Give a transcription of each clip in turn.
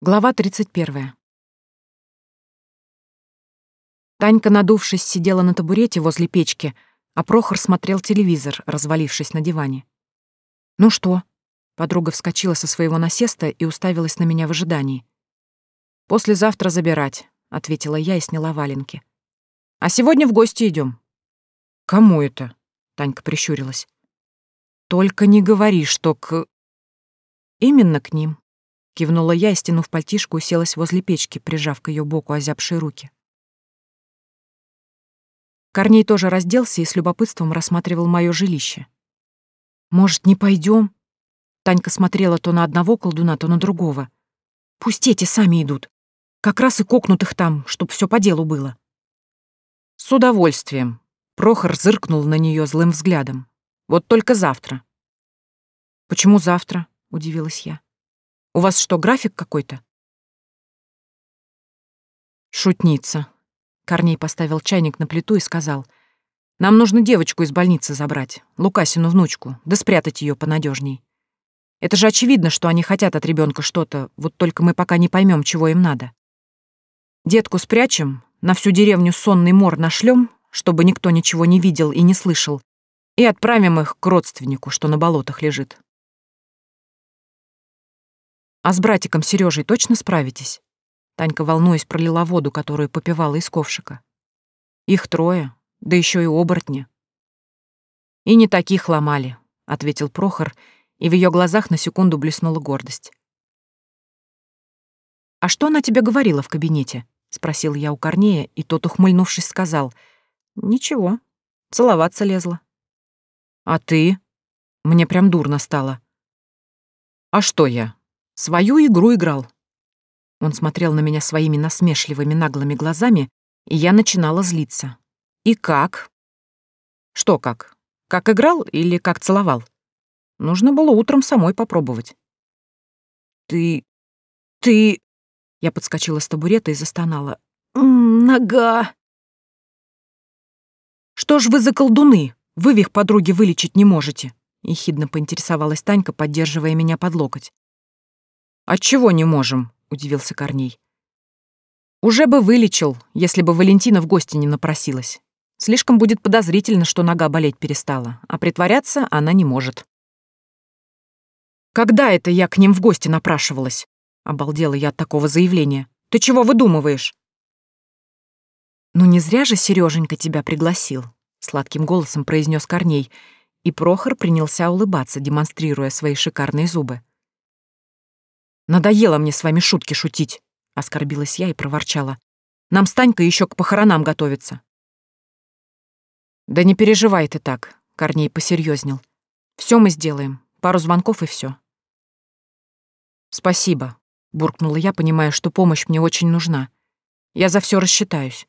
Глава 31. Танька, надувшись, сидела на табурете возле печки, а Прохор смотрел телевизор, развалившись на диване. «Ну что?» Подруга вскочила со своего насеста и уставилась на меня в ожидании. «Послезавтра забирать», — ответила я и сняла валенки. «А сегодня в гости идем. «Кому это?» — Танька прищурилась. «Только не говори, что к...» «Именно к ним», Кивнула я стянув пальтишку, уселась возле печки, прижав к ее боку озябшие руки. Корней тоже разделся и с любопытством рассматривал мое жилище. «Может, не пойдем? Танька смотрела то на одного колдуна, то на другого. «Пусть эти сами идут. Как раз и кокнут их там, чтоб все по делу было». «С удовольствием», — Прохор зыркнул на нее злым взглядом. «Вот только завтра». «Почему завтра?» — удивилась я. У вас что, график какой-то?» «Шутница». Корней поставил чайник на плиту и сказал. «Нам нужно девочку из больницы забрать, Лукасину внучку, да спрятать ее понадежней. Это же очевидно, что они хотят от ребенка что-то, вот только мы пока не поймем, чего им надо. Детку спрячем, на всю деревню сонный мор нашлем, чтобы никто ничего не видел и не слышал, и отправим их к родственнику, что на болотах лежит. А с братиком Сережей точно справитесь? Танька, волнуясь, пролила воду, которую попивала из ковшика. Их трое, да еще и оборотни. И не таких ломали, ответил Прохор, и в ее глазах на секунду блеснула гордость. «А что она тебе говорила в кабинете?» — спросил я у Корнея, и тот, ухмыльнувшись, сказал. «Ничего, целоваться лезла». «А ты?» Мне прям дурно стало. «А что я? Свою игру играл. Он смотрел на меня своими насмешливыми наглыми глазами, и я начинала злиться. И как? Что как? Как играл или как целовал? Нужно было утром самой попробовать. Ты... ты... Я подскочила с табурета и застонала. «Нога!» «Что ж вы за колдуны? Вы их подруги вылечить не можете!» — ехидно поинтересовалась Танька, поддерживая меня под локоть. «Отчего не можем?» — удивился Корней. «Уже бы вылечил, если бы Валентина в гости не напросилась. Слишком будет подозрительно, что нога болеть перестала, а притворяться она не может». «Когда это я к ним в гости напрашивалась?» — обалдела я от такого заявления. «Ты чего выдумываешь?» «Ну не зря же Сереженька тебя пригласил», — сладким голосом произнес Корней, и Прохор принялся улыбаться, демонстрируя свои шикарные зубы. «Надоело мне с вами шутки шутить», — оскорбилась я и проворчала. «Нам с Танькой еще к похоронам готовиться». «Да не переживай ты так», — Корней посерьезнел. Все мы сделаем. Пару звонков и все. «Спасибо», — буркнула я, понимая, что помощь мне очень нужна. «Я за все рассчитаюсь».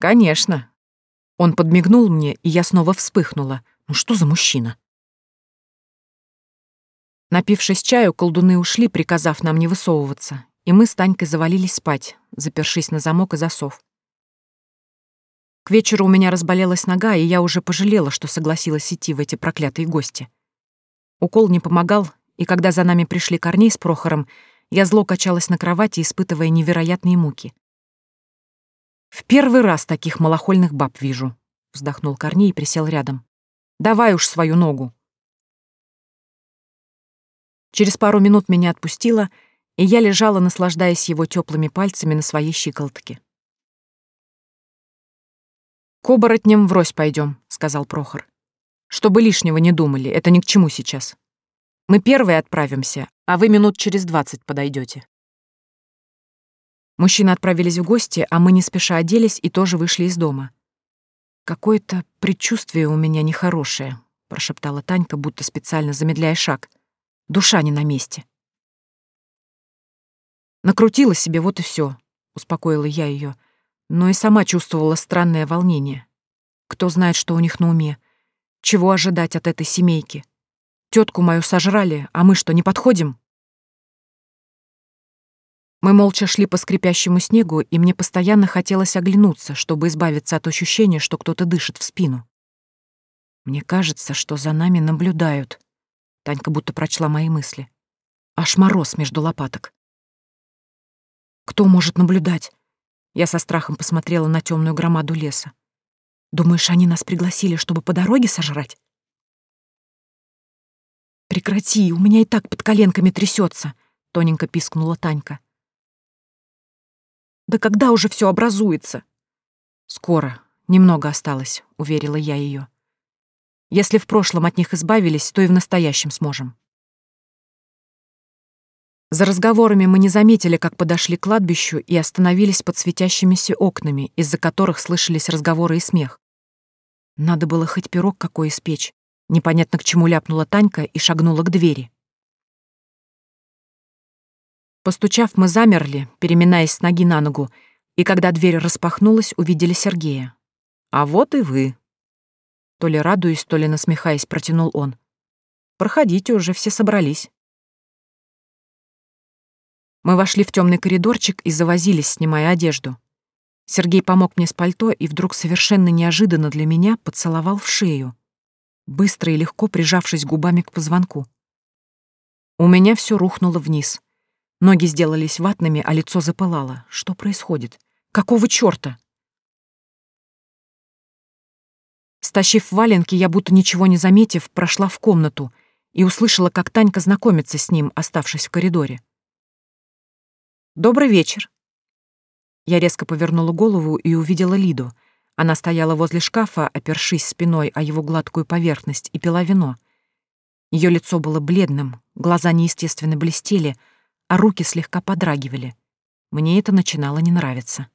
«Конечно». Он подмигнул мне, и я снова вспыхнула. «Ну что за мужчина?» Напившись чаю, колдуны ушли, приказав нам не высовываться, и мы с Танькой завалились спать, запершись на замок и засов. К вечеру у меня разболелась нога, и я уже пожалела, что согласилась идти в эти проклятые гости. Укол не помогал, и когда за нами пришли Корней с Прохором, я зло качалась на кровати, испытывая невероятные муки. «В первый раз таких малохольных баб вижу», — вздохнул Корней и присел рядом. «Давай уж свою ногу». Через пару минут меня отпустило, и я лежала, наслаждаясь его теплыми пальцами на своей щиколотке. «К оборотням врозь пойдем, сказал Прохор. «Чтобы лишнего не думали, это ни к чему сейчас. Мы первые отправимся, а вы минут через двадцать подойдете. Мужчины отправились в гости, а мы не спеша оделись и тоже вышли из дома. «Какое-то предчувствие у меня нехорошее», — прошептала Танька, будто специально замедляя шаг. Душа не на месте. Накрутила себе, вот и все, успокоила я ее, но и сама чувствовала странное волнение. Кто знает, что у них на уме? Чего ожидать от этой семейки? Тетку мою сожрали, а мы что, не подходим? Мы молча шли по скрипящему снегу, и мне постоянно хотелось оглянуться, чтобы избавиться от ощущения, что кто-то дышит в спину. Мне кажется, что за нами наблюдают, Танька будто прочла мои мысли. Аж мороз между лопаток. Кто может наблюдать? Я со страхом посмотрела на темную громаду леса. Думаешь, они нас пригласили, чтобы по дороге сожрать? Прекрати, у меня и так под коленками трясется, тоненько пискнула Танька. Да когда уже все образуется? Скоро, немного осталось, уверила я ее. Если в прошлом от них избавились, то и в настоящем сможем. За разговорами мы не заметили, как подошли к кладбищу и остановились под светящимися окнами, из-за которых слышались разговоры и смех. Надо было хоть пирог какой испечь. Непонятно к чему ляпнула Танька и шагнула к двери. Постучав, мы замерли, переминаясь с ноги на ногу, и когда дверь распахнулась, увидели Сергея. «А вот и вы!» То ли радуясь, то ли насмехаясь, протянул он. «Проходите уже, все собрались». Мы вошли в темный коридорчик и завозились, снимая одежду. Сергей помог мне с пальто и вдруг совершенно неожиданно для меня поцеловал в шею, быстро и легко прижавшись губами к позвонку. У меня все рухнуло вниз. Ноги сделались ватными, а лицо запылало. Что происходит? Какого чёрта? Стащив валенки, я, будто ничего не заметив, прошла в комнату и услышала, как Танька знакомится с ним, оставшись в коридоре. «Добрый вечер». Я резко повернула голову и увидела Лиду. Она стояла возле шкафа, опершись спиной о его гладкую поверхность, и пила вино. Ее лицо было бледным, глаза неестественно блестели, а руки слегка подрагивали. Мне это начинало не нравиться.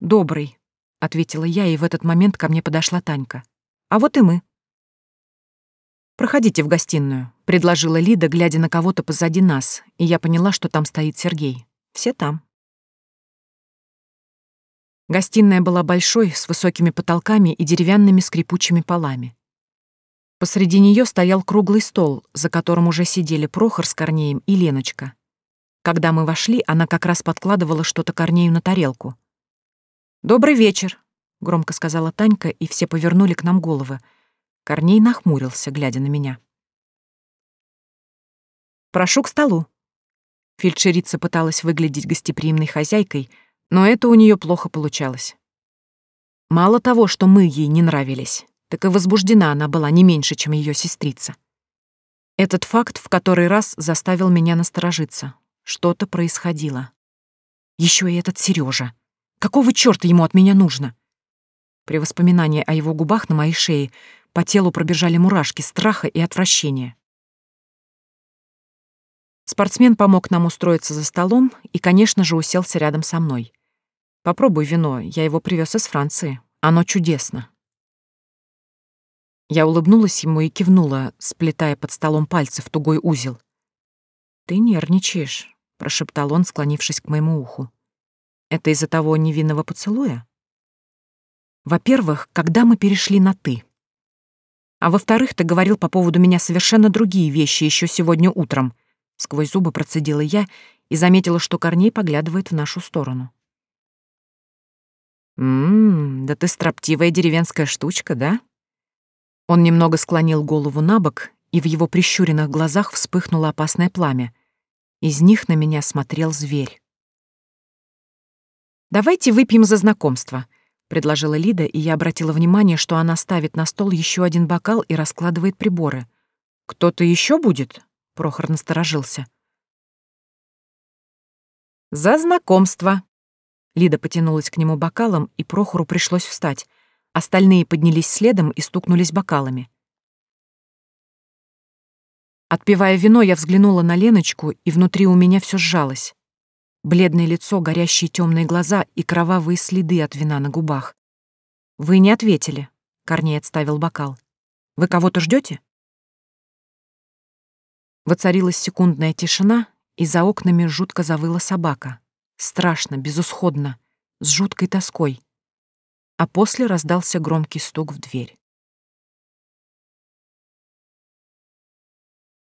«Добрый», — ответила я, и в этот момент ко мне подошла Танька. «А вот и мы». «Проходите в гостиную», — предложила Лида, глядя на кого-то позади нас, и я поняла, что там стоит Сергей. Все там. Гостиная была большой, с высокими потолками и деревянными скрипучими полами. Посреди нее стоял круглый стол, за которым уже сидели Прохор с Корнеем и Леночка. Когда мы вошли, она как раз подкладывала что-то Корнею на тарелку. «Добрый вечер», — громко сказала Танька, и все повернули к нам головы — Корней нахмурился, глядя на меня. «Прошу к столу». Фельдшерица пыталась выглядеть гостеприимной хозяйкой, но это у нее плохо получалось. Мало того, что мы ей не нравились, так и возбуждена она была не меньше, чем ее сестрица. Этот факт в который раз заставил меня насторожиться. Что-то происходило. Еще и этот Сережа. Какого чёрта ему от меня нужно? При воспоминании о его губах на моей шее по телу пробежали мурашки страха и отвращения. Спортсмен помог нам устроиться за столом и, конечно же, уселся рядом со мной. «Попробуй вино, я его привез из Франции. Оно чудесно». Я улыбнулась ему и кивнула, сплетая под столом пальцы в тугой узел. «Ты нервничаешь», — прошептал он, склонившись к моему уху. «Это из-за того невинного поцелуя?» «Во-первых, когда мы перешли на «ты», а во-вторых, ты говорил по поводу меня совершенно другие вещи еще сегодня утром. Сквозь зубы процедила я и заметила, что Корней поглядывает в нашу сторону. «Ммм, да ты строптивая деревенская штучка, да?» Он немного склонил голову на бок, и в его прищуренных глазах вспыхнуло опасное пламя. Из них на меня смотрел зверь. «Давайте выпьем за знакомство», — предложила Лида, и я обратила внимание, что она ставит на стол еще один бокал и раскладывает приборы. «Кто-то еще будет?» — Прохор насторожился. «За знакомство!» Лида потянулась к нему бокалом, и Прохору пришлось встать. Остальные поднялись следом и стукнулись бокалами. Отпивая вино, я взглянула на Леночку, и внутри у меня все сжалось. Бледное лицо, горящие темные глаза и кровавые следы от вина на губах. «Вы не ответили», — Корней отставил бокал. «Вы кого-то ждете? Воцарилась секундная тишина, и за окнами жутко завыла собака. Страшно, безусходно, с жуткой тоской. А после раздался громкий стук в дверь.